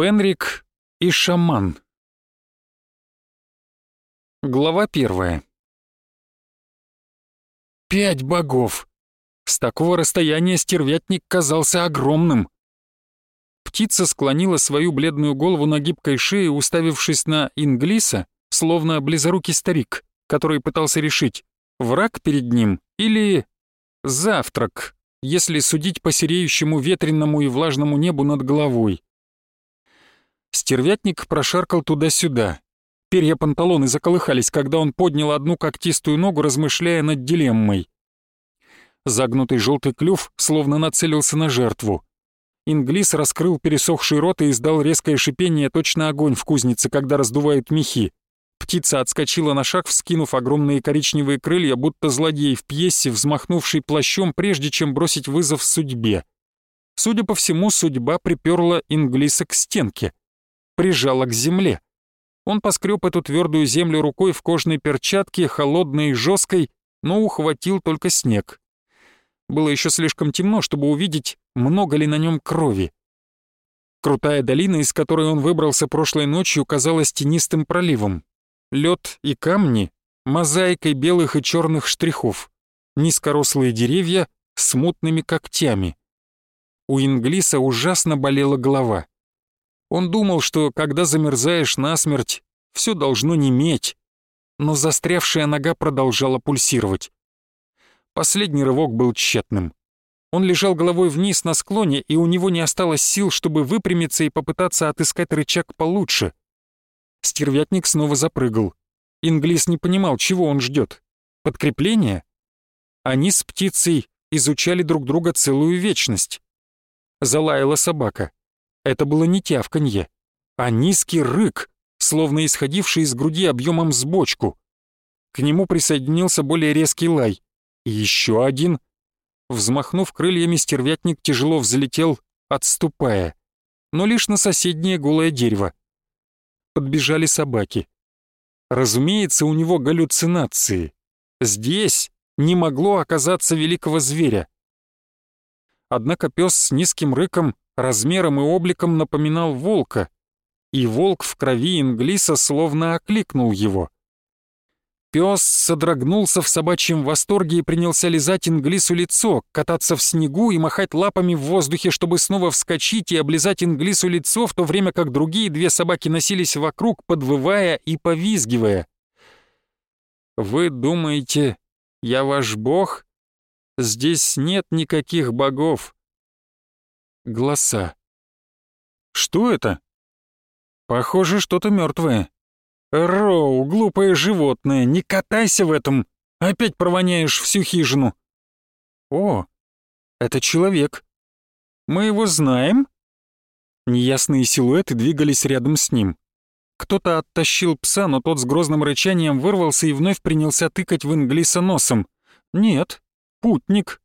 Пенрик и шаман. Глава первая. Пять богов! С такого расстояния стервятник казался огромным. Птица склонила свою бледную голову на гибкой шее, уставившись на Инглиса, словно близорукий старик, который пытался решить, враг перед ним или завтрак, если судить по сереющему ветренному и влажному небу над головой. Стервятник прошаркал туда-сюда. Перья панталоны заколыхались, когда он поднял одну когтистую ногу, размышляя над дилеммой. Загнутый желтый клюв словно нацелился на жертву. Инглис раскрыл пересохший рот и издал резкое шипение, точно огонь в кузнице, когда раздувают мехи. Птица отскочила на шаг, вскинув огромные коричневые крылья, будто злодей в пьесе, взмахнувший плащом, прежде чем бросить вызов судьбе. Судя по всему, судьба приперла Инглиса к стенке, прижала к земле. Он поскреб эту твердую землю рукой в кожной перчатке, холодной и жесткой, но ухватил только снег. Было еще слишком темно, чтобы увидеть, много ли на нем крови. Крутая долина, из которой он выбрался прошлой ночью, казалась тенистым проливом. Лед и камни — мозаикой белых и черных штрихов, низкорослые деревья с мутными когтями. У Инглиса ужасно болела голова. Он думал, что когда замерзаешь насмерть, все должно неметь, но застрявшая нога продолжала пульсировать. Последний рывок был тщетным. Он лежал головой вниз на склоне, и у него не осталось сил, чтобы выпрямиться и попытаться отыскать рычаг получше. Стервятник снова запрыгал. Инглис не понимал, чего он ждет. Подкрепление? Они с птицей изучали друг друга целую вечность. Залаяла собака. Это было не тявканье, а низкий рык, словно исходивший из груди объемом с бочку. К нему присоединился более резкий лай. И еще один. Взмахнув крыльями, стервятник тяжело взлетел, отступая, но лишь на соседнее голое дерево подбежали собаки. Разумеется, у него галлюцинации. Здесь не могло оказаться великого зверя. Однако пес с низким рыком, размером и обликом напоминал волка, и волк в крови Инглиса словно окликнул его. Пес содрогнулся в собачьем восторге и принялся лизать Инглису лицо, кататься в снегу и махать лапами в воздухе, чтобы снова вскочить и облизать Инглису лицо, в то время как другие две собаки носились вокруг, подвывая и повизгивая. «Вы думаете, я ваш бог? Здесь нет никаких богов». Голоса. «Что это?» «Похоже, что-то мертвое. «Роу, глупое животное, не катайся в этом! Опять провоняешь всю хижину!» «О, это человек. Мы его знаем?» Неясные силуэты двигались рядом с ним. Кто-то оттащил пса, но тот с грозным рычанием вырвался и вновь принялся тыкать в Инглиса носом. «Нет, путник».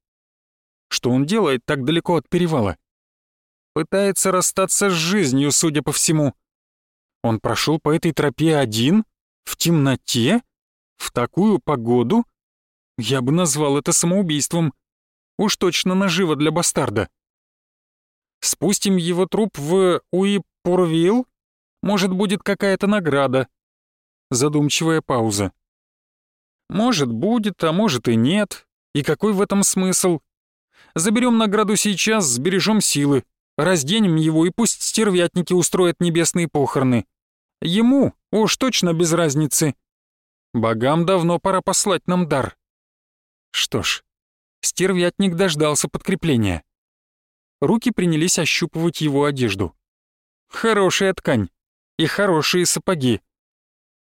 Что он делает так далеко от перевала? Пытается расстаться с жизнью, судя по всему. Он прошел по этой тропе один? В темноте? В такую погоду? Я бы назвал это самоубийством. Уж точно наживо для бастарда. Спустим его труп в Уипурвилл? Может, будет какая-то награда. Задумчивая пауза. Может, будет, а может и нет. И какой в этом смысл? Заберем награду сейчас, сбережем силы. Разденем его, и пусть стервятники устроят небесные похороны. Ему уж точно без разницы. Богам давно пора послать нам дар. Что ж, стервятник дождался подкрепления. Руки принялись ощупывать его одежду. Хорошая ткань и хорошие сапоги.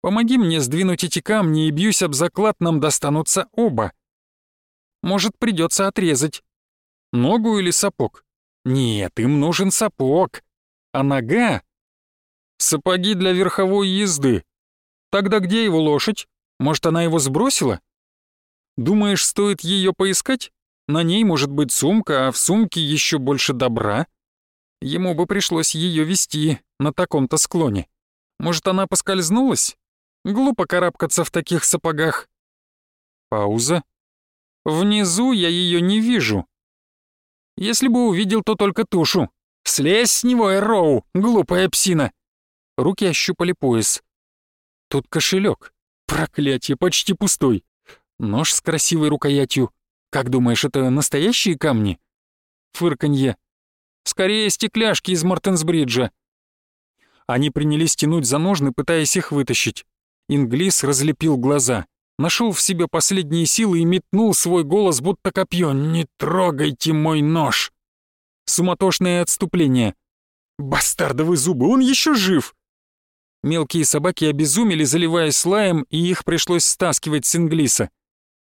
Помоги мне сдвинуть эти камни, и бьюсь об заклад, нам достанутся оба. Может, придется отрезать. Ногу или сапог? Нет, им нужен сапог. А нога Сапоги для верховой езды. Тогда где его лошадь? Может, она его сбросила? Думаешь, стоит ее поискать? На ней может быть сумка, а в сумке еще больше добра. Ему бы пришлось ее вести на таком-то склоне. Может, она поскользнулась? Глупо карабкаться в таких сапогах. Пауза. Внизу я ее не вижу. Если бы увидел, то только тушу. «Слезь с него, Эроу, глупая псина!» Руки ощупали пояс. Тут кошелек. Проклятие, почти пустой. Нож с красивой рукоятью. Как думаешь, это настоящие камни? Фырканье. Скорее, стекляшки из Мартенсбриджа. Они принялись тянуть за ножны, пытаясь их вытащить. Инглис разлепил глаза, нашел в себе последние силы и метнул свой голос, будто копье. «Не трогайте мой нож!» Суматошное отступление. «Бастардовы зубы, он еще жив!» Мелкие собаки обезумели, заливаясь лаем, и их пришлось стаскивать с Инглиса.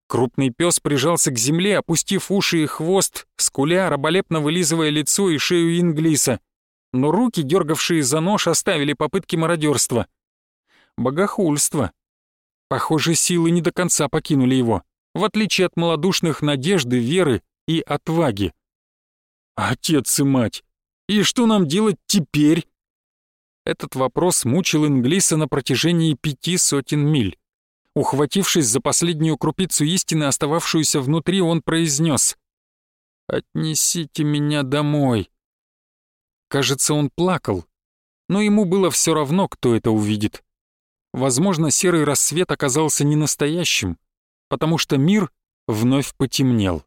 Крупный пес прижался к земле, опустив уши и хвост, скуля, раболепно вылизывая лицо и шею Инглиса. Но руки, дергавшие за нож, оставили попытки мародерства. Богохульство. Похоже, силы не до конца покинули его, в отличие от малодушных надежды, веры и отваги. Отец и мать! И что нам делать теперь? Этот вопрос мучил Инглиса на протяжении пяти сотен миль. Ухватившись за последнюю крупицу истины, остававшуюся внутри, он произнес: «Отнесите меня домой». Кажется, он плакал, но ему было все равно, кто это увидит. Возможно, серый рассвет оказался не настоящим, потому что мир вновь потемнел.